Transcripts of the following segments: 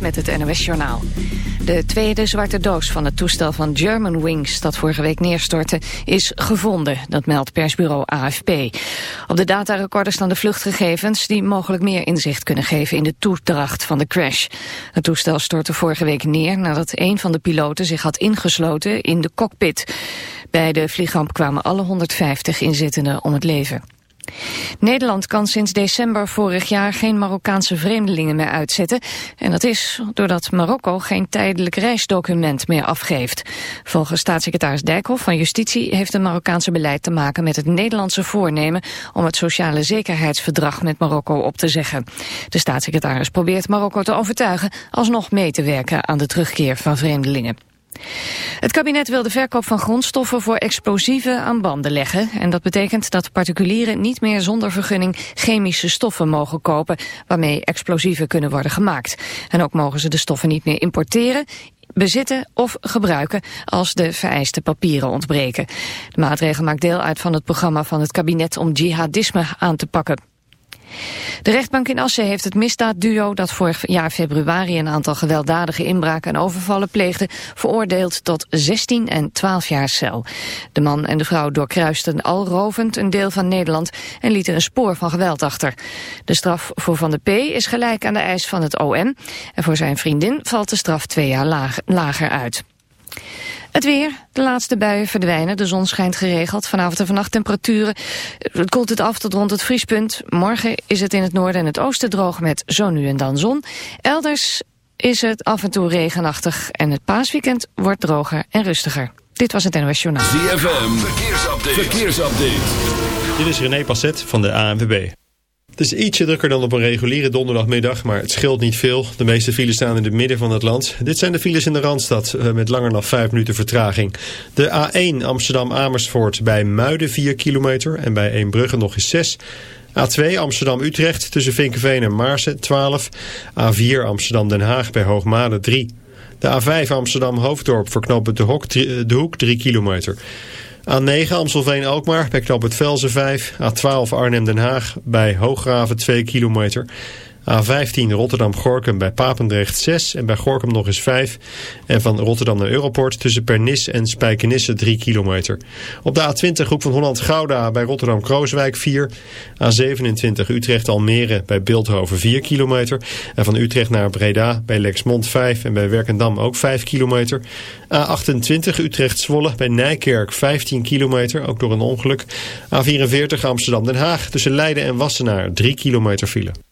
Met het NOS Journaal. De tweede zwarte doos van het toestel van Germanwings dat vorige week neerstortte is gevonden, dat meldt persbureau AFP. Op de datarecorder staan de vluchtgegevens die mogelijk meer inzicht kunnen geven in de toedracht van de crash. Het toestel stortte vorige week neer nadat een van de piloten zich had ingesloten in de cockpit. Bij de vliegramp kwamen alle 150 inzittenden om het leven. Nederland kan sinds december vorig jaar geen Marokkaanse vreemdelingen meer uitzetten. En dat is doordat Marokko geen tijdelijk reisdocument meer afgeeft. Volgens staatssecretaris Dijkhoff van Justitie heeft het Marokkaanse beleid te maken met het Nederlandse voornemen om het sociale zekerheidsverdrag met Marokko op te zeggen. De staatssecretaris probeert Marokko te overtuigen alsnog mee te werken aan de terugkeer van vreemdelingen. Het kabinet wil de verkoop van grondstoffen voor explosieven aan banden leggen. En dat betekent dat particulieren niet meer zonder vergunning chemische stoffen mogen kopen waarmee explosieven kunnen worden gemaakt. En ook mogen ze de stoffen niet meer importeren, bezitten of gebruiken als de vereiste papieren ontbreken. De maatregel maakt deel uit van het programma van het kabinet om jihadisme aan te pakken. De rechtbank in Assen heeft het misdaadduo dat vorig jaar februari een aantal gewelddadige inbraken en overvallen pleegde veroordeeld tot 16 en 12 jaar cel. De man en de vrouw doorkruisten al rovend een deel van Nederland en lieten een spoor van geweld achter. De straf voor Van de P is gelijk aan de eis van het OM en voor zijn vriendin valt de straf twee jaar lager uit. Het weer, de laatste buien verdwijnen, de zon schijnt geregeld. Vanavond en vannacht temperaturen, het koelt het af tot rond het vriespunt. Morgen is het in het noorden en het oosten droog met zo nu en dan zon. Elders is het af en toe regenachtig en het paasweekend wordt droger en rustiger. Dit was het NOS Journaal. ZFM, verkeersupdate. verkeersupdate. Dit is René Passet van de ANWB. Het is ietsje drukker dan op een reguliere donderdagmiddag, maar het scheelt niet veel. De meeste files staan in het midden van het land. Dit zijn de files in de Randstad, eh, met langer dan 5 minuten vertraging. De A1 Amsterdam-Amersfoort bij Muiden 4 kilometer en bij Eembrugge nog eens 6. A2 Amsterdam-Utrecht tussen Vinkenveen en Maarsen 12. A4 Amsterdam-Den Haag bij Hoogmade 3. De A5 Amsterdam-Hoofddorp verknopen de, de Hoek 3 kilometer. A9 Amstelveen-Alkmaar bij het Velzen 5. A12 Arnhem-Den Haag bij Hooggraven 2 kilometer. A15 Rotterdam-Gorkum bij Papendrecht 6 en bij Gorkum nog eens 5. En van Rotterdam naar Europort tussen Pernis en Spijkenisse 3 kilometer. Op de A20 Hoek van Holland-Gouda bij Rotterdam-Krooswijk 4. A27 Utrecht-Almere bij Beeldhoven 4 kilometer. En van Utrecht naar Breda bij Lexmond 5 en bij Werkendam ook 5 kilometer. A28 Utrecht-Zwolle bij Nijkerk 15 kilometer, ook door een ongeluk. A44 Amsterdam-Den Haag tussen Leiden en Wassenaar 3 kilometer file.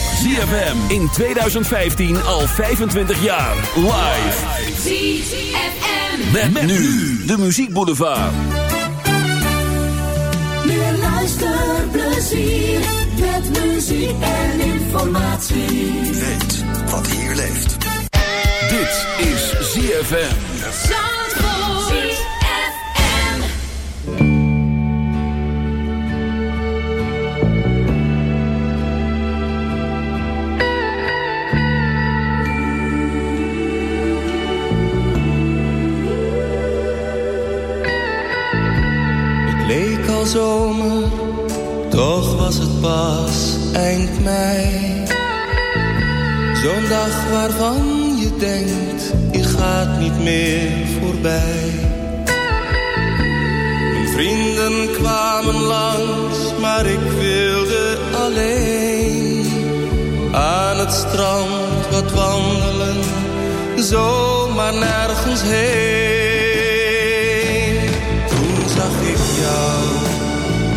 ZFM in 2015 al 25 jaar. Live. ZFM. Met, met nu de Muziek Boulevard. Meer luisterplezier met muziek en informatie. Weet wat hier leeft. Dit is ZFM. Het al zomer, toch was het pas eind mei. Zo'n dag waarvan je denkt, je gaat niet meer voorbij. Mijn vrienden kwamen langs, maar ik wilde alleen. Aan het strand wat wandelen, zomaar nergens heen.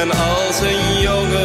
En als een jongen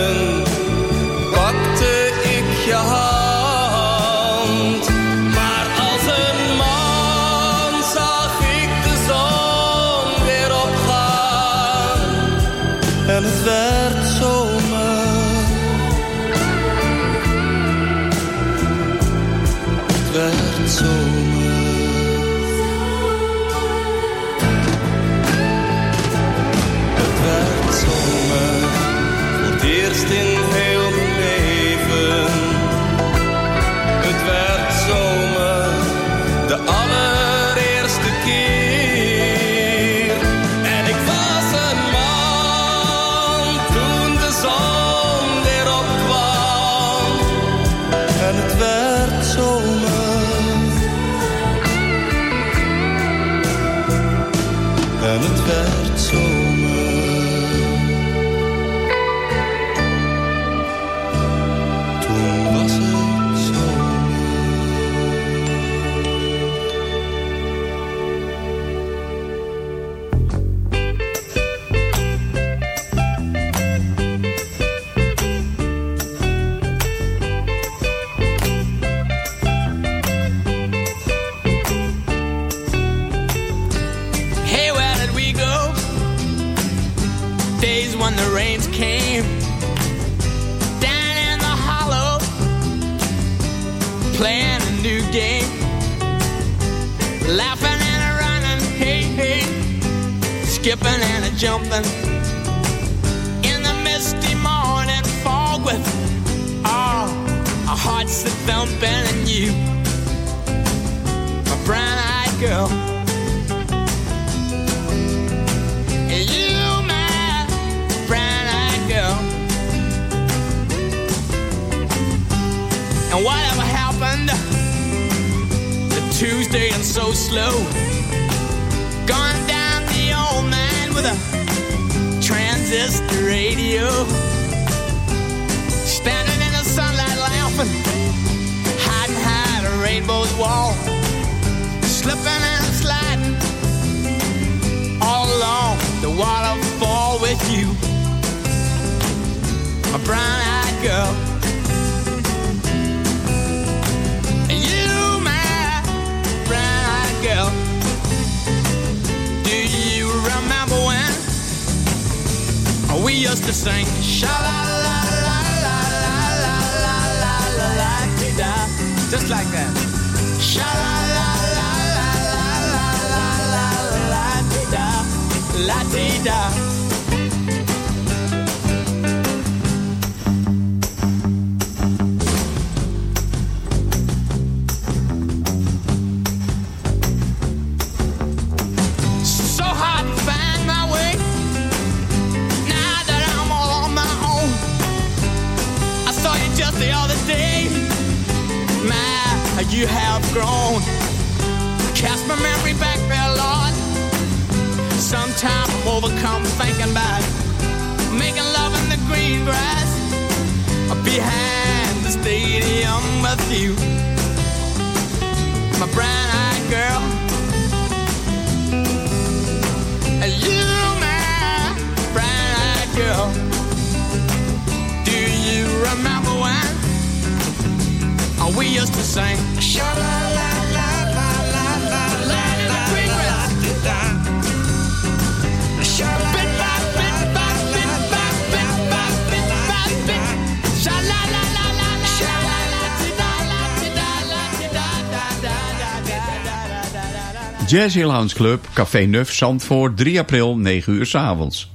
Jazzy Lounge Club, Café Nuf, Zandvoort, 3 april, 9 uur s avonds.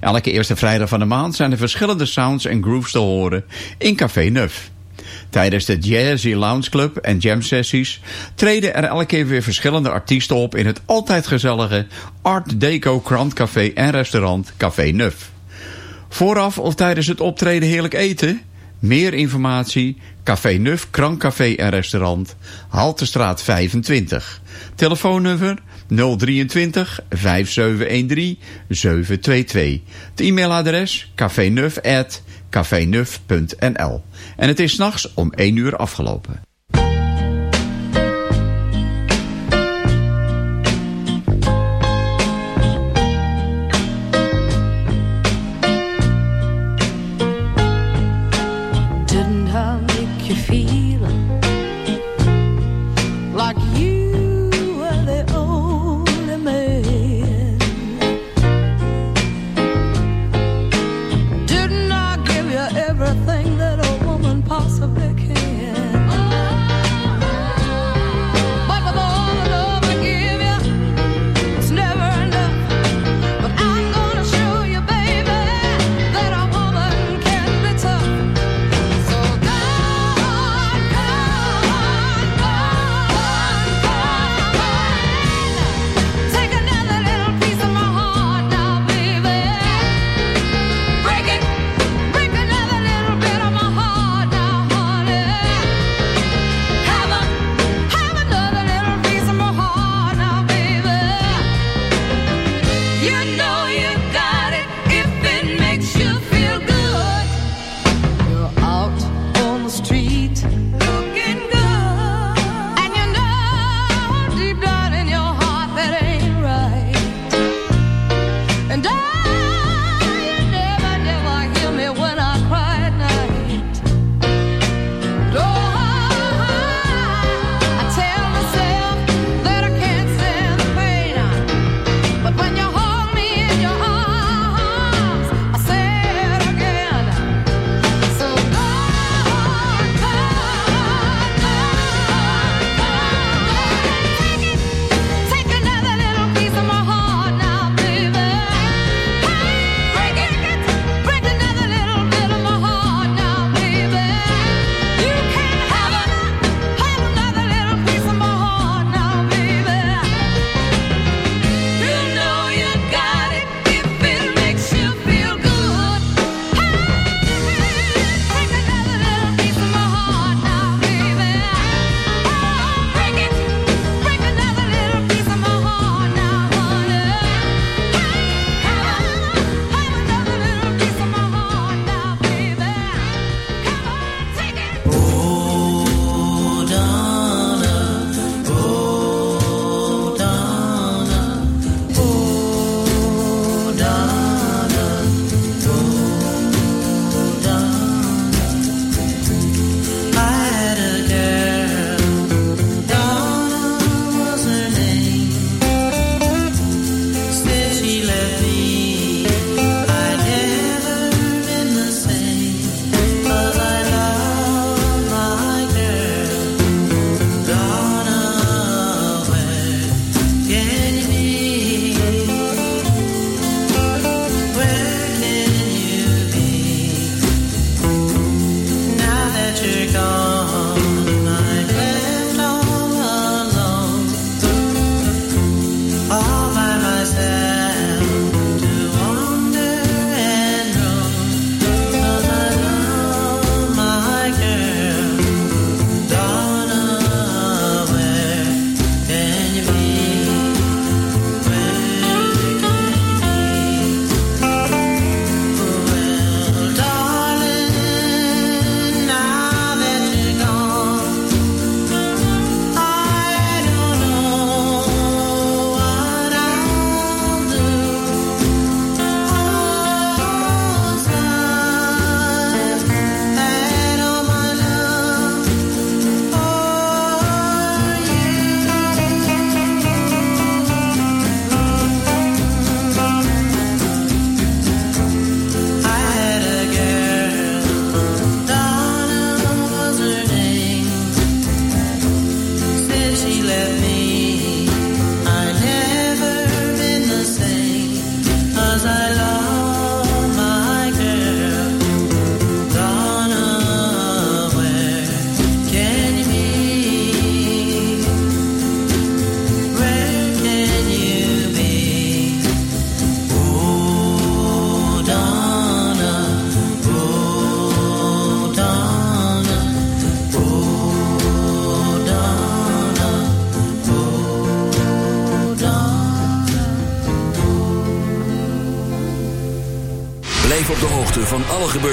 Elke eerste vrijdag van de maand zijn er verschillende sounds en grooves te horen in Café Nuf. Tijdens de Jazzy Lounge Club en jam sessies treden er elke keer weer verschillende artiesten op in het altijd gezellige Art Deco krantcafé en restaurant Café Nuf. Vooraf of tijdens het optreden heerlijk eten? Meer informatie, Café Nuf, Krankcafé en Restaurant, Haltestraat 25. Telefoonnummer 023 5713 722. Het e-mailadres cafenuf En het is s'nachts om 1 uur afgelopen.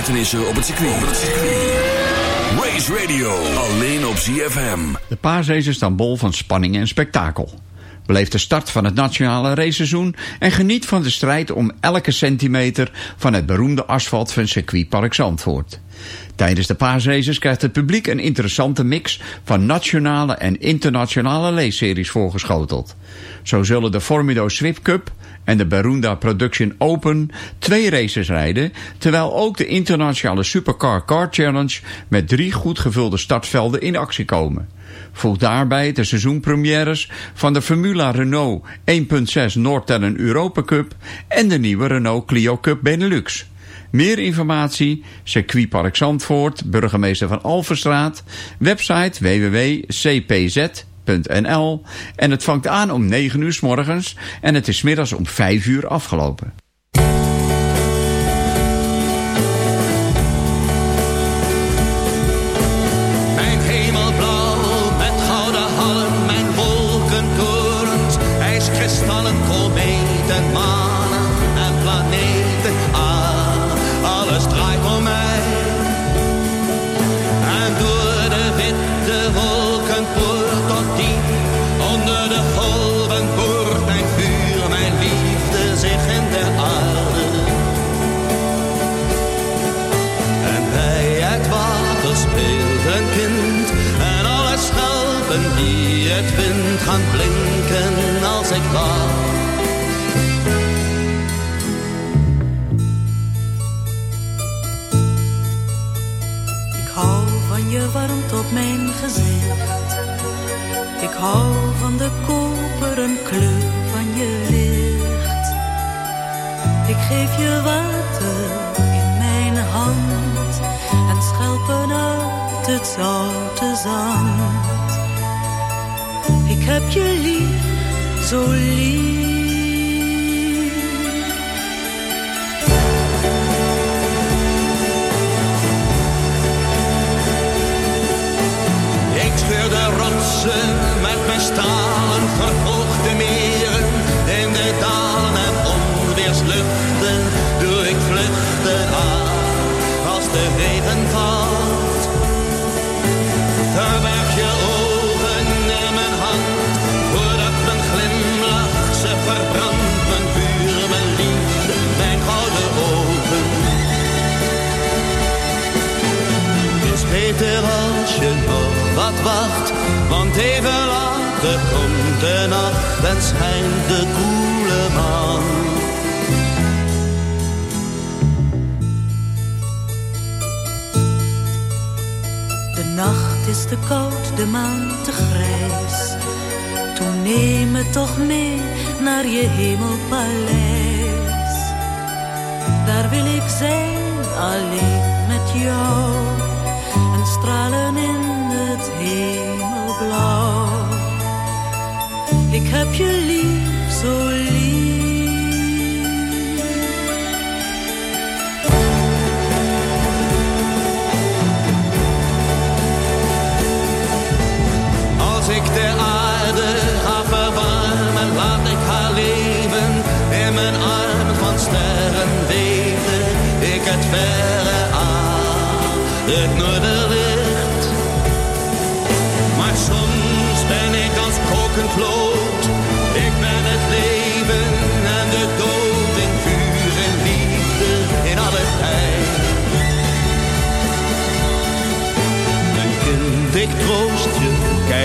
Gebeurtenissen op het circuit. Race Radio, alleen op ZFM. De paasrace staan bol van spanning en spektakel. Beleef de start van het nationale raceseizoen en geniet van de strijd om elke centimeter van het beroemde asfalt van circuitpark Zandvoort. Tijdens de paasraces krijgt het publiek een interessante mix van nationale en internationale leesseries voorgeschoteld. Zo zullen de Formido Swift Cup en de Berunda Production Open twee races rijden, terwijl ook de internationale Supercar Car Challenge met drie goed gevulde startvelden in actie komen. Voeg daarbij de seizoenpremières van de Formula Renault 1.6 Noordtellen Europa Cup en de nieuwe Renault Clio Cup Benelux. Meer informatie, circuitpark Zandvoort, burgemeester van Alverstraat, website www.cpz.nl en het vangt aan om 9 uur s morgens en het is middags om 5 uur afgelopen. Koperen kleur van je licht. Ik geef je water in mijn hand en schelpen uit het zoute zand. Ik heb je lief, zo lief. Ik scheur de rotsen met mijn stalen verhoogde meren. In de dalen en onweersluchten doe ik vluchten aan als de regen valt. Verberg je ogen in mijn hand, voordat mijn glimlach ze verbrandt. Mijn vuur, mijn liefde, mijn gouden ogen. is beter als je nog wat wacht, want even later komt en schijnt de koele maan. De nacht is te koud, de maan te grijs. Toen neem me toch mee naar je hemelpaleis. Daar wil ik zijn, alleen met jou. En stralen in het hemelblauw. Ik heb je lief, zo lief. Als ik de aarde ga verwarmen, laat ik haar leven in mijn armen van sterren weten. Ik het verre aan, het noorderlicht. Maar soms ben ik als kokend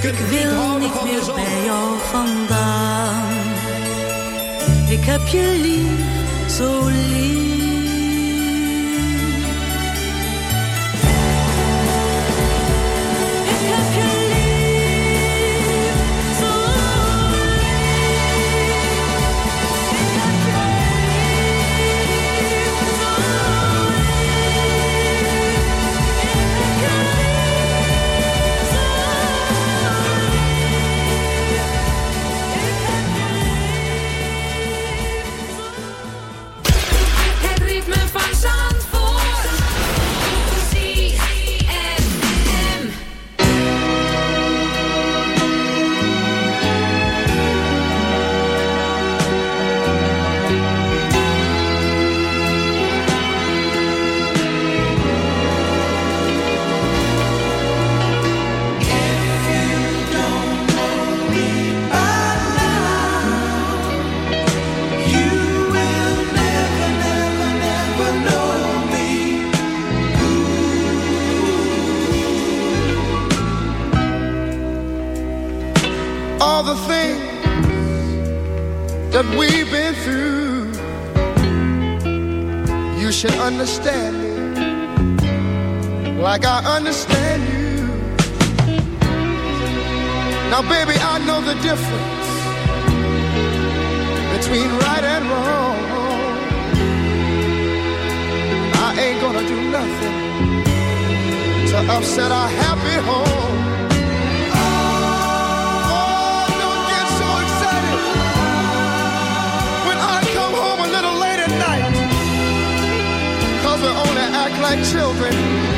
Ik wil niet meer bij jou vandaan. Ik heb je lief, zo lief. Like I understand you. Now, baby, I know the difference between right and wrong. I ain't gonna do nothing to upset our happy home. Oh, don't get so excited when I come home a little late at we only act like children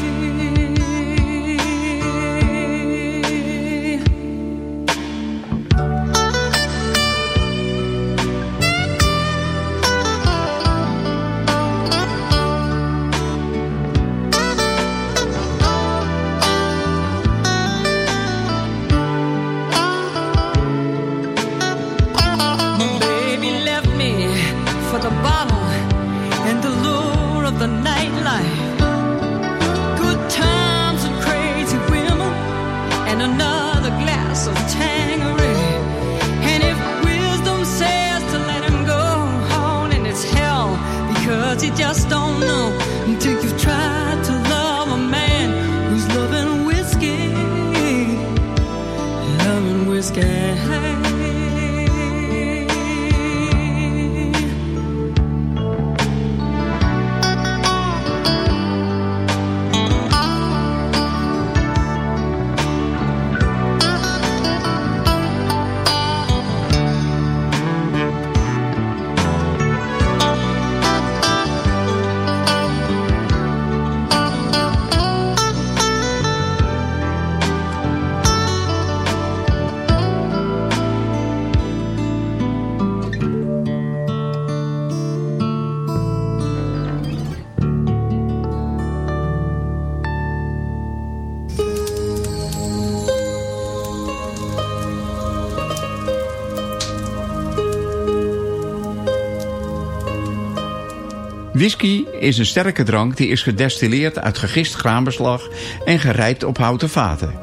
Whisky is een sterke drank die is gedestilleerd uit gegist graanbeslag en gerijpt op houten vaten.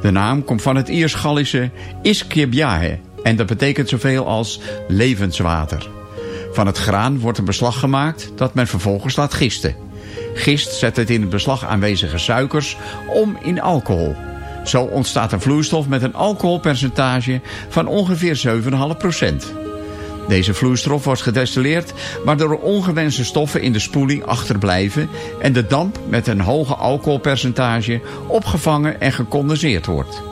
De naam komt van het Iers-Gallische Iskibjahe en dat betekent zoveel als levenswater. Van het graan wordt een beslag gemaakt dat men vervolgens laat gisten. Gist zet het in het beslag aanwezige suikers om in alcohol. Zo ontstaat een vloeistof met een alcoholpercentage van ongeveer 7,5 Deze vloeistof wordt gedestilleerd waardoor ongewenste stoffen in de spoeling achterblijven en de damp met een hoge alcoholpercentage opgevangen en gecondenseerd wordt.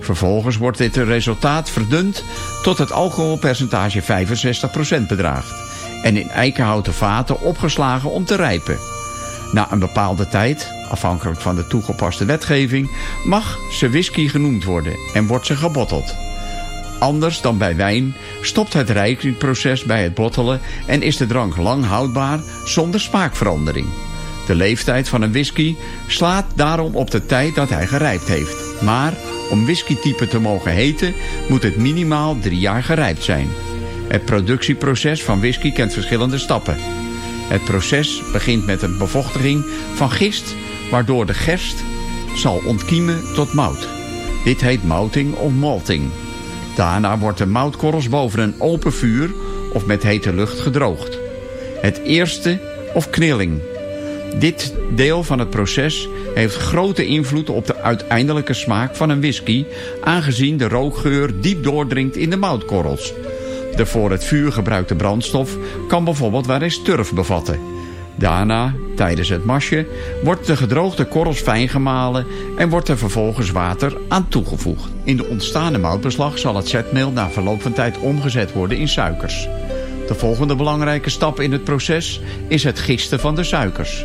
Vervolgens wordt dit resultaat verdund tot het alcoholpercentage 65% bedraagt en in eikenhouten vaten opgeslagen om te rijpen. Na een bepaalde tijd, afhankelijk van de toegepaste wetgeving, mag ze whisky genoemd worden en wordt ze gebotteld. Anders dan bij wijn stopt het rijpingproces bij het bottelen en is de drank lang houdbaar zonder smaakverandering. De leeftijd van een whisky slaat daarom op de tijd dat hij gerijpt heeft. Maar om whiskytype te mogen heten moet het minimaal drie jaar gerijpt zijn. Het productieproces van whisky kent verschillende stappen. Het proces begint met een bevochtiging van gist waardoor de gerst zal ontkiemen tot mout. Dit heet mouting of malting. Daarna wordt de moutkorrels boven een open vuur of met hete lucht gedroogd. Het eerste of knilling. Dit deel van het proces heeft grote invloed op de uiteindelijke smaak van een whisky... aangezien de rookgeur diep doordringt in de moutkorrels. De voor het vuur gebruikte brandstof kan bijvoorbeeld wel eens turf bevatten. Daarna, tijdens het masje, wordt de gedroogde korrels fijn gemalen en wordt er vervolgens water aan toegevoegd. In de ontstaande moutbeslag zal het zetmeel na verloop van tijd omgezet worden in suikers. De volgende belangrijke stap in het proces is het gisten van de suikers.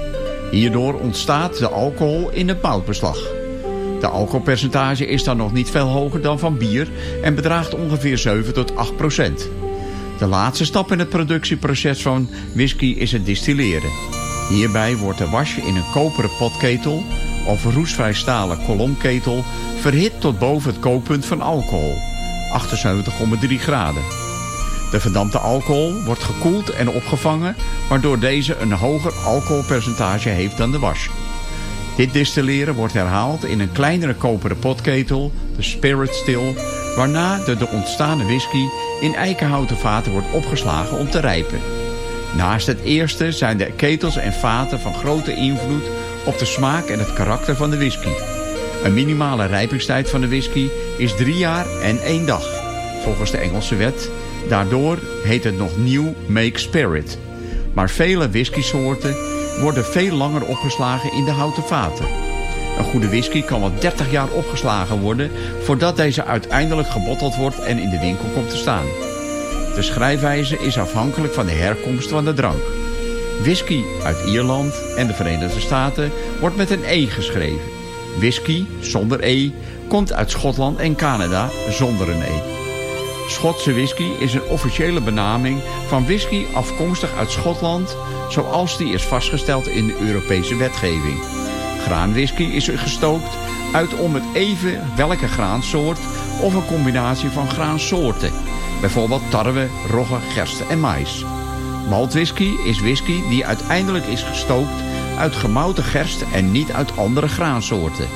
Hierdoor ontstaat de alcohol in het moutbeslag. De alcoholpercentage is dan nog niet veel hoger dan van bier en bedraagt ongeveer 7 tot 8 procent. De laatste stap in het productieproces van whisky is het distilleren. Hierbij wordt de was in een koperen potketel of roestvrij stalen kolomketel verhit tot boven het kookpunt van alcohol, 78,3 graden. De verdampte alcohol wordt gekoeld en opgevangen, waardoor deze een hoger alcoholpercentage heeft dan de was. Dit distilleren wordt herhaald in een kleinere koperen potketel, de spirit still, waarna de, de ontstaande whisky in eikenhouten vaten wordt opgeslagen om te rijpen. Naast het eerste zijn de ketels en vaten van grote invloed op de smaak en het karakter van de whisky. Een minimale rijpingstijd van de whisky is drie jaar en één dag, volgens de Engelse wet. Daardoor heet het nog nieuw Make Spirit. Maar vele whiskysoorten worden veel langer opgeslagen in de houten vaten. Een goede whisky kan wel 30 jaar opgeslagen worden voordat deze uiteindelijk gebotteld wordt en in de winkel komt te staan. De schrijfwijze is afhankelijk van de herkomst van de drank. Whisky uit Ierland en de Verenigde Staten wordt met een E geschreven. Whisky, zonder E, komt uit Schotland en Canada zonder een E. Schotse whisky is een officiële benaming van whisky afkomstig uit Schotland... zoals die is vastgesteld in de Europese wetgeving. Graanwhisky is gestookt uit om het even welke graansoort of een combinatie van graansoorten. Bijvoorbeeld tarwe, rogge, gerste en mais. Maltwhisky is whisky die uiteindelijk is gestookt uit gemouten gerst en niet uit andere graansoorten.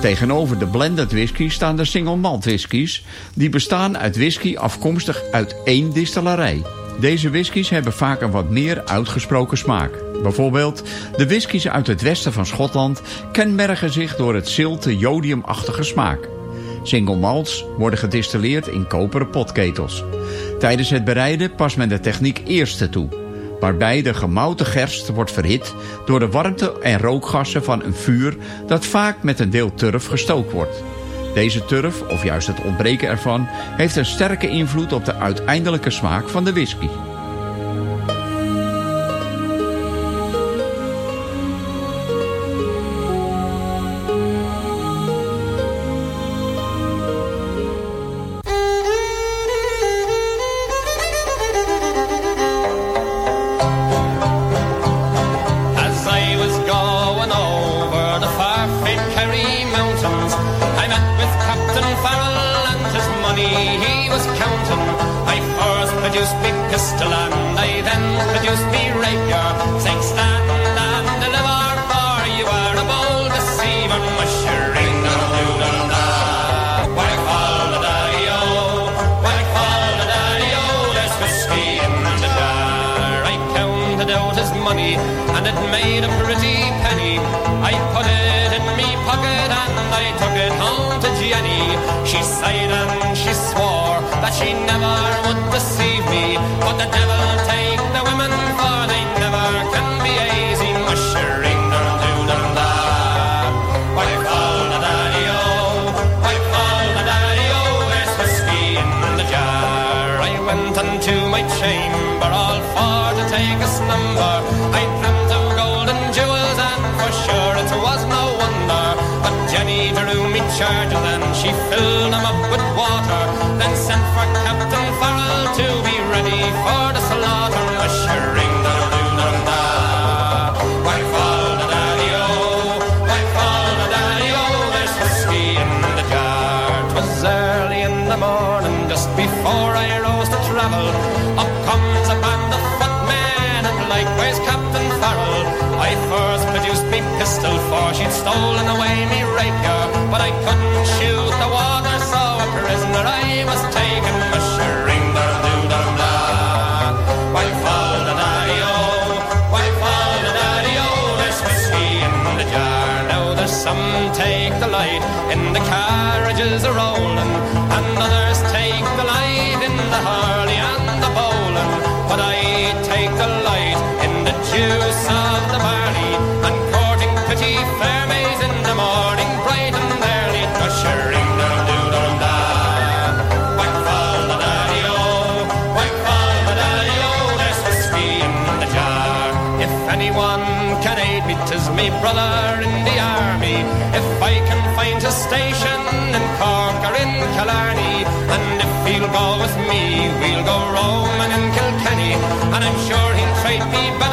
Tegenover de blended whisky staan de single malt whiskies... die bestaan uit whisky afkomstig uit één distillerij. Deze whiskies hebben vaak een wat meer uitgesproken smaak. Bijvoorbeeld, de whiskies uit het westen van Schotland... kenmerken zich door het zilte jodiumachtige smaak. Single malts worden gedistilleerd in koperen potketels. Tijdens het bereiden past men de techniek eerste toe waarbij de gemouten gerst wordt verhit door de warmte en rookgassen van een vuur dat vaak met een deel turf gestookt wordt. Deze turf, of juist het ontbreken ervan, heeft een sterke invloed op de uiteindelijke smaak van de whisky. Produced me pistol and I then produced me rapier, saying stand and deliver for you are a bold deceiver, mushering da. The daddy-o, what I call the daddy-o, oh, oh, there's whiskey in the jar. I counted out his money and it made a pretty She sighed and she swore that she never would deceive me. But the devil take drew me charges she filled them up with water. Then sent for Captain Farrell to be ready for the slaughter. Why fall the daddy-o? Why fall the daddy-o? There's whiskey in the jar. 'Twas early in the morning, just before I rose to travel. Up comes a band of footmen and likewise Captain Farrell. I first produced me pistol for she'd stolen away me hurley and the the in the juice pretty fair maids in the morning, bright and early, ushering down doodle da. Whack fall the the daddy-o, there's whiskey in the jar. If anyone can aid me, 'tis me brother in the army. If I can find a station in Cork or in Killarney, and if he'll go with me, we'll go roaming in Kilkenny, and I'm sure he'll treat me better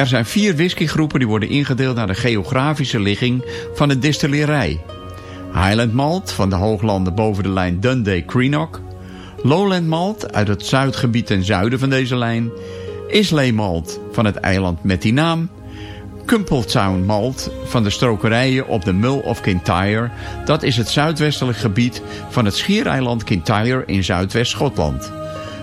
Er zijn vier whiskygroepen die worden ingedeeld naar de geografische ligging van de distillerij. Highland Malt van de hooglanden boven de lijn Dundee-Creenock. Lowland Malt uit het zuidgebied ten zuiden van deze lijn. Islay Malt van het eiland met die naam. Cumpletown Malt van de strokerijen op de Mull of Kintyre. Dat is het zuidwestelijk gebied van het schiereiland Kintyre in zuidwest-Schotland.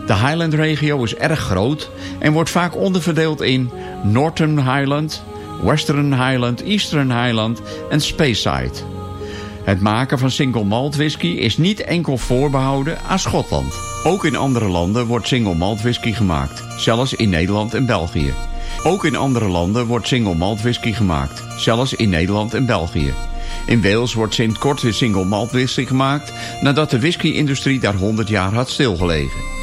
De Highland-regio is erg groot en wordt vaak onderverdeeld in Northern Highland, Western Highland, Eastern Highland en Speyside. Het maken van single malt whisky is niet enkel voorbehouden aan Schotland. Ook in andere landen wordt single malt whisky gemaakt, zelfs in Nederland en België. Ook in andere landen wordt single malt whisky gemaakt, zelfs in Nederland en België. In Wales wordt sinds kort single malt whisky gemaakt nadat de whisky-industrie daar 100 jaar had stilgelegen.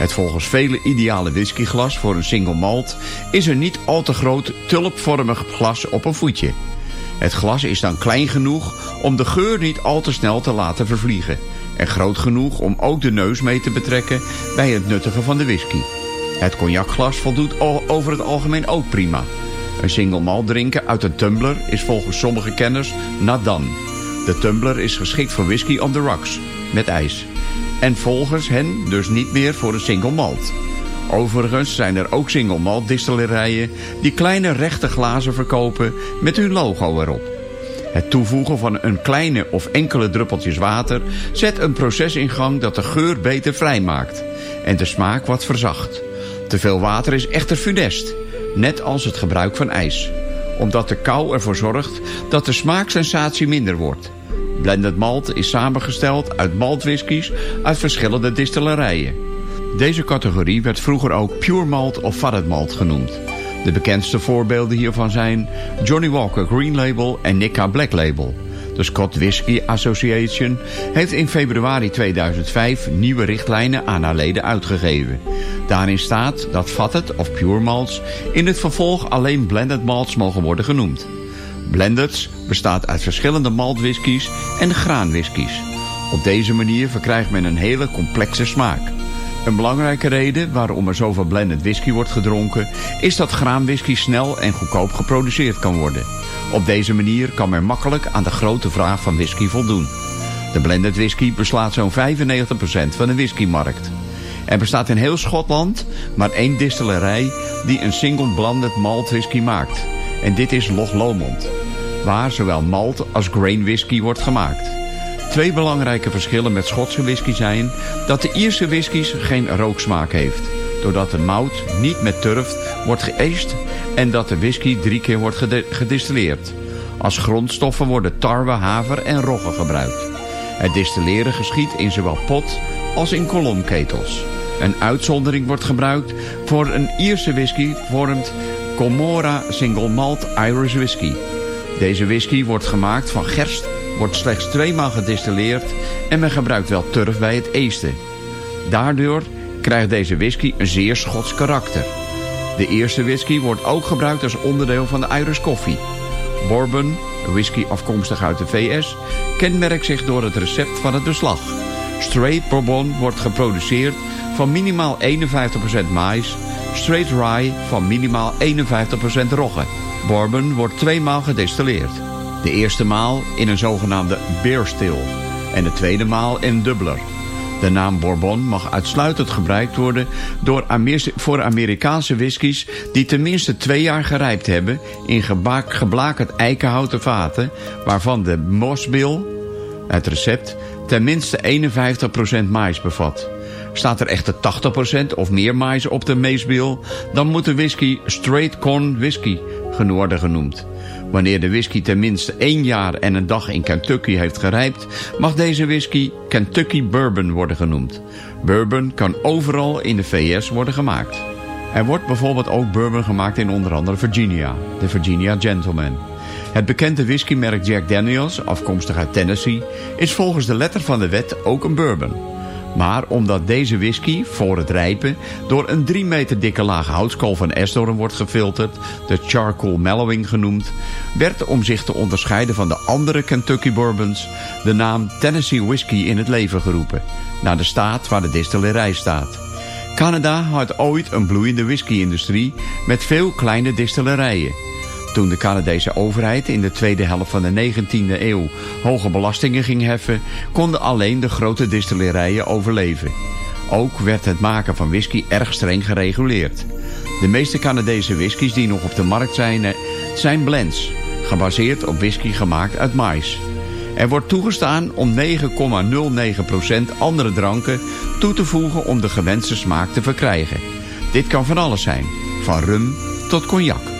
Het volgens vele ideale whiskyglas voor een single malt is een niet al te groot tulpvormig glas op een voetje. Het glas is dan klein genoeg om de geur niet al te snel te laten vervliegen. En groot genoeg om ook de neus mee te betrekken bij het nuttigen van de whisky. Het cognacglas voldoet over het algemeen ook prima. Een single malt drinken uit een tumbler is volgens sommige kenners done. De tumbler is geschikt voor whisky on the rocks, met ijs. En volgens hen dus niet meer voor een single malt. Overigens zijn er ook single malt distillerijen die kleine rechte glazen verkopen met hun logo erop. Het toevoegen van een kleine of enkele druppeltjes water zet een proces in gang dat de geur beter vrijmaakt en de smaak wat verzacht. Te veel water is echter funest, net als het gebruik van ijs, omdat de kou ervoor zorgt dat de smaaksensatie minder wordt. Blended malt is samengesteld uit maltwhiskies uit verschillende distillerijen. Deze categorie werd vroeger ook pure malt of vatted malt genoemd. De bekendste voorbeelden hiervan zijn Johnny Walker Green Label en Nikka Black Label. De Scott Whisky Association heeft in februari 2005 nieuwe richtlijnen aan haar leden uitgegeven. Daarin staat dat vatted of pure malts in het vervolg alleen blended malts mogen worden genoemd. Blendeds bestaat uit verschillende maltwhiskies en graanwhiskies. Op deze manier verkrijgt men een hele complexe smaak. Een belangrijke reden waarom er zoveel blended whisky wordt gedronken... is dat graanwhisky snel en goedkoop geproduceerd kan worden. Op deze manier kan men makkelijk aan de grote vraag van whisky voldoen. De blended whisky beslaat zo'n 95% van de whiskymarkt. Er bestaat in heel Schotland maar één distillerij die een single blended malt whisky maakt. En dit is Loch Lomond, waar zowel malt als grain whisky wordt gemaakt. Twee belangrijke verschillen met Schotse whisky zijn dat de Ierse whiskies geen rooksmaak heeft. Doordat de mout niet met turf wordt geëest en dat de whisky drie keer wordt gedistilleerd. Als grondstoffen worden tarwe, haver en rogge gebruikt. Het distilleren geschiet in zowel pot als in kolomketels. Een uitzondering wordt gebruikt voor een Ierse whisky vormt Comora Single Malt Irish Whisky. Deze whisky wordt gemaakt van gerst, wordt slechts tweemaal gedistilleerd en men gebruikt wel turf bij het eesten. Daardoor krijgt deze whisky een zeer Schots karakter. De eerste whisky wordt ook gebruikt als onderdeel van de Irish coffee. Bourbon, whisky afkomstig uit de VS, kenmerkt zich door het recept van het beslag. Straight Bourbon wordt geproduceerd van minimaal 51% mais, Straight Rye van minimaal 51% rogge. Bourbon wordt tweemaal gedestilleerd. De eerste maal in een zogenaamde beer still en de tweede maal in dubbler. De naam Bourbon mag uitsluitend gebruikt worden door voor Amerikaanse whiskies die tenminste twee jaar gerijpt hebben in geblakerd eikenhouten vaten, waarvan de Mosbill, het recept, ten minste 51% mais bevat. Staat er echter 80% of meer mais op de meesbil... dan moet de whisky straight corn whisky worden genoemd. Wanneer de whisky tenminste één jaar en een dag in Kentucky heeft gerijpt... mag deze whisky Kentucky Bourbon worden genoemd. Bourbon kan overal in de VS worden gemaakt. Er wordt bijvoorbeeld ook bourbon gemaakt in onder andere Virginia, de Virginia Gentleman. Het bekende whiskymerk Jack Daniels, afkomstig uit Tennessee, is volgens de letter van de wet ook een bourbon. Maar omdat deze whisky, voor het rijpen, door een 3 meter dikke laag houtskool van esdoorn wordt gefilterd, de charcoal mellowing genoemd, werd om zich te onderscheiden van de andere Kentucky bourbons de naam Tennessee Whiskey in het leven geroepen, naar de staat waar de distillerij staat. Canada had ooit een bloeiende whisky-industrie met veel kleine distillerijen. Toen de Canadese overheid in de tweede helft van de 19e eeuw hoge belastingen ging heffen, konden alleen de grote distillerijen overleven. Ook werd het maken van whisky erg streng gereguleerd. De meeste Canadese whiskies die nog op de markt zijn, eh, zijn blends, gebaseerd op whisky gemaakt uit mais. Er wordt toegestaan om 9,09% andere dranken toe te voegen om de gewenste smaak te verkrijgen. Dit kan van alles zijn, van rum tot cognac.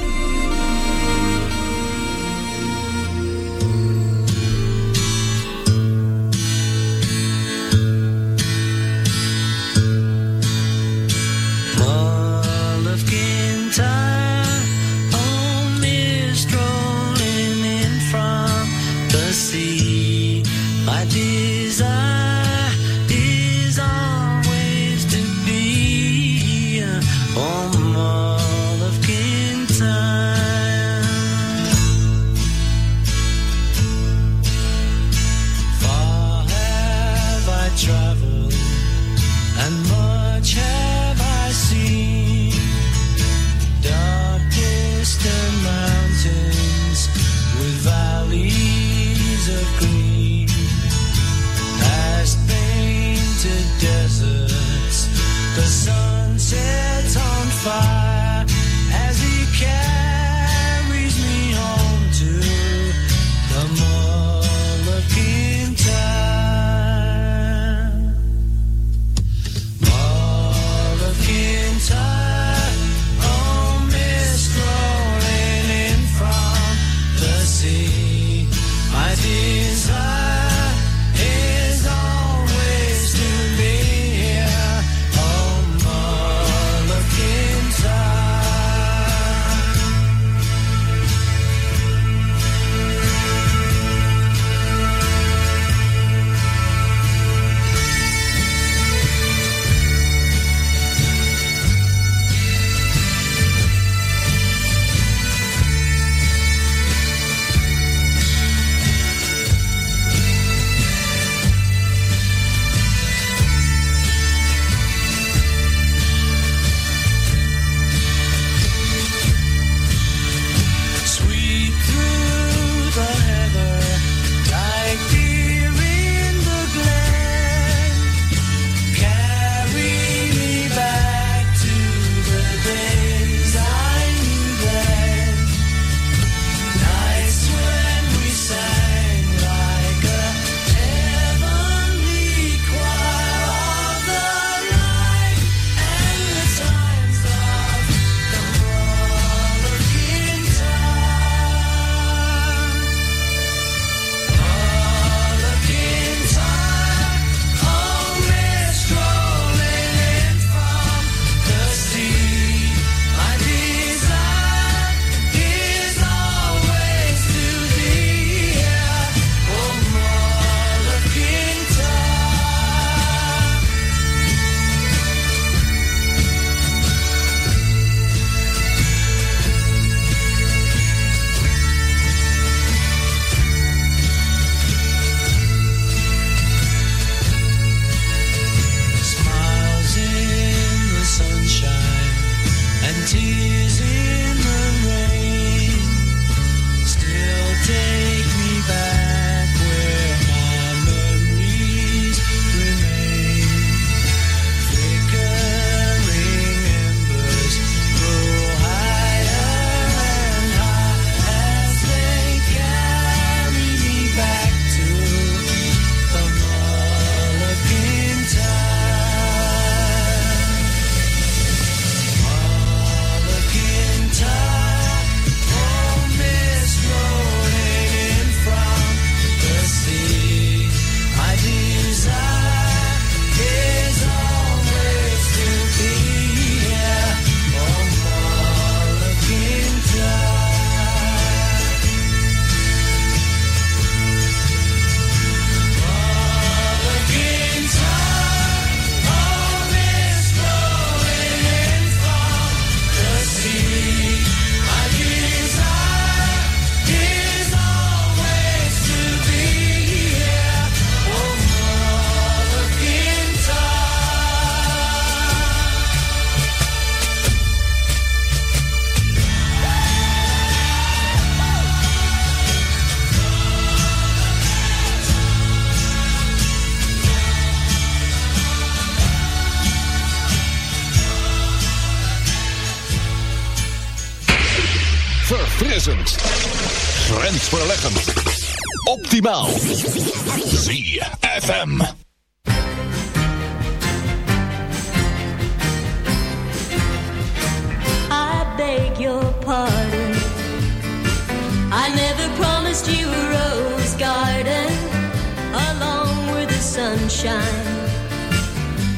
Sunshine.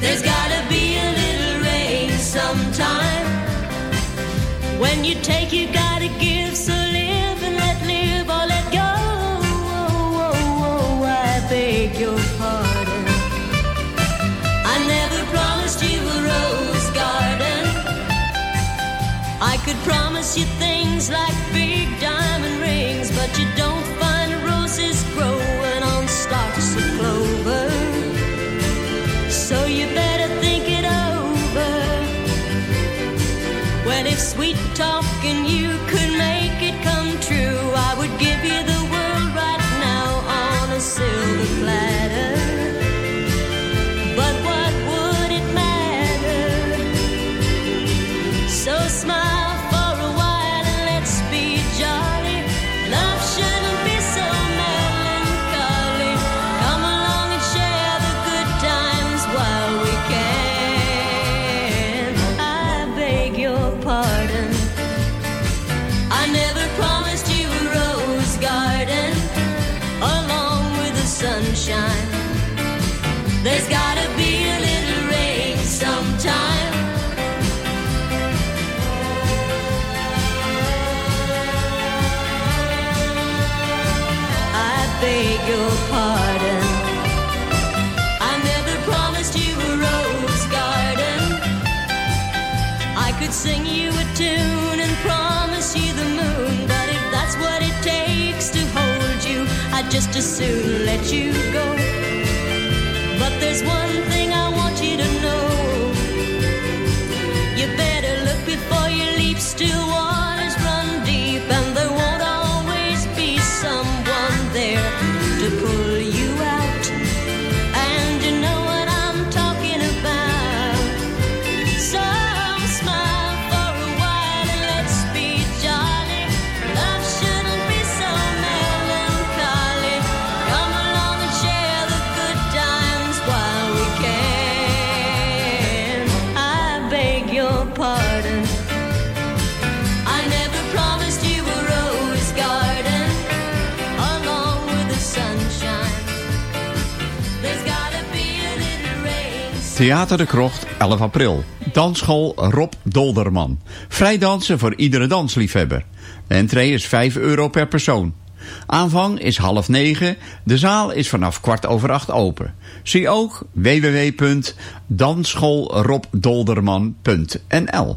There's gotta be a little rain sometime. When you take, you gotta just as soon let you go. But there's one Theater de Krocht, 11 april. Dansschool Rob Dolderman. Vrij dansen voor iedere dansliefhebber. De entree is 5 euro per persoon. Aanvang is half negen. De zaal is vanaf kwart over acht open. Zie ook www.dansschoolrobdolderman.nl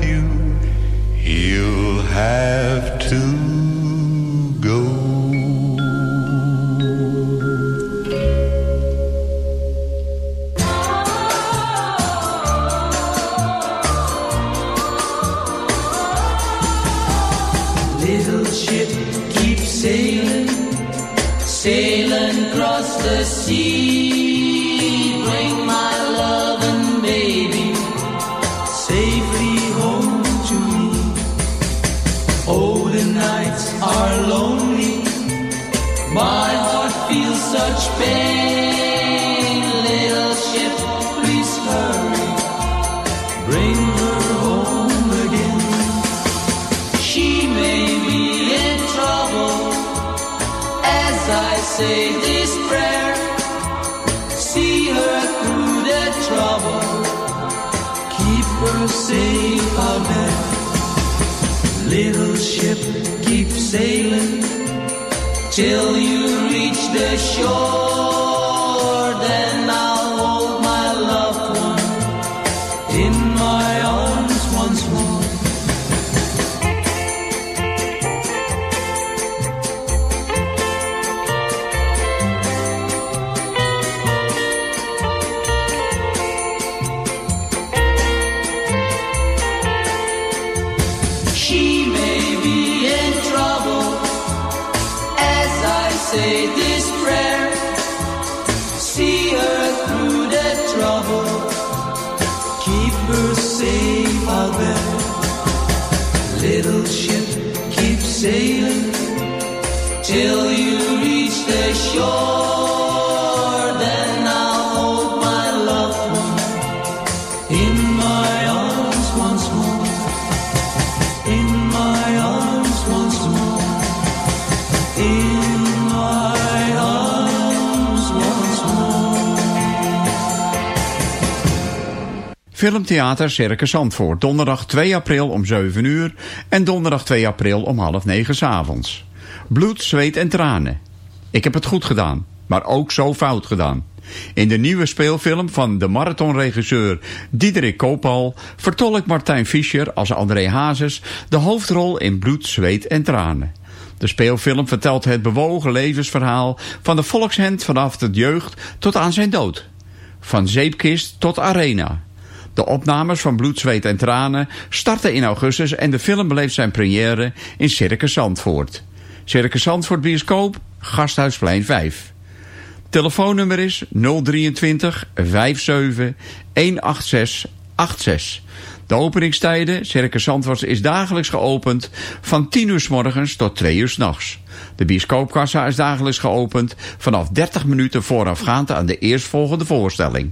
have to Filmtheater Circus Zandvoort. Donderdag 2 april om 7 uur. En donderdag 2 april om half 9 s avonds. Bloed, zweet en tranen. Ik heb het goed gedaan. Maar ook zo fout gedaan. In de nieuwe speelfilm van de marathonregisseur Diederik Koopal... vertolkt Martijn Fischer als André Hazes... de hoofdrol in Bloed, zweet en tranen. De speelfilm vertelt het bewogen levensverhaal... van de volkshend vanaf de jeugd tot aan zijn dood. Van zeepkist tot arena. De opnames van Bloed, Zweet en Tranen starten in augustus... en de film beleeft zijn première in Circus Zandvoort. Circus Zandvoort Bioscoop, Gasthuisplein 5. Telefoonnummer is 023 57 186 86. De openingstijden, Circus Zandvoort is dagelijks geopend van 10 uur s morgens tot 2 uur s nachts. De bioscoopkassa is dagelijks geopend vanaf 30 minuten voorafgaand aan de eerstvolgende voorstelling.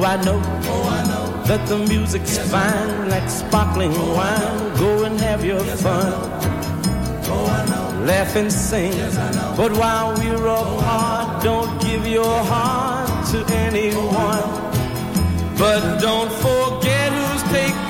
Oh, I know. Oh, I know that the music's fine, like sparkling wine. Go and have your fun. Oh, I know. Laugh and sing. But while we're apart, don't give your heart to anyone. But don't forget who's taking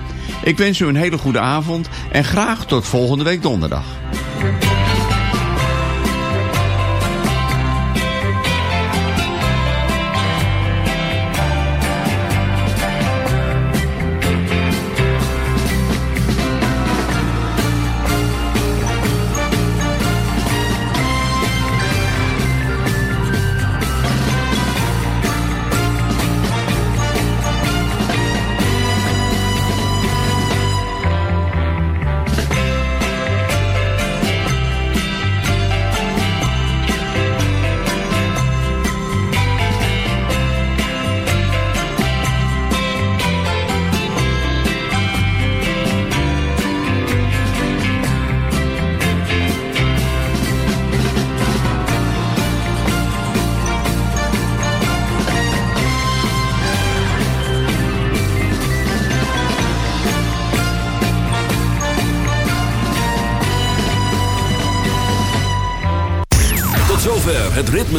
Ik wens u een hele goede avond en graag tot volgende week donderdag.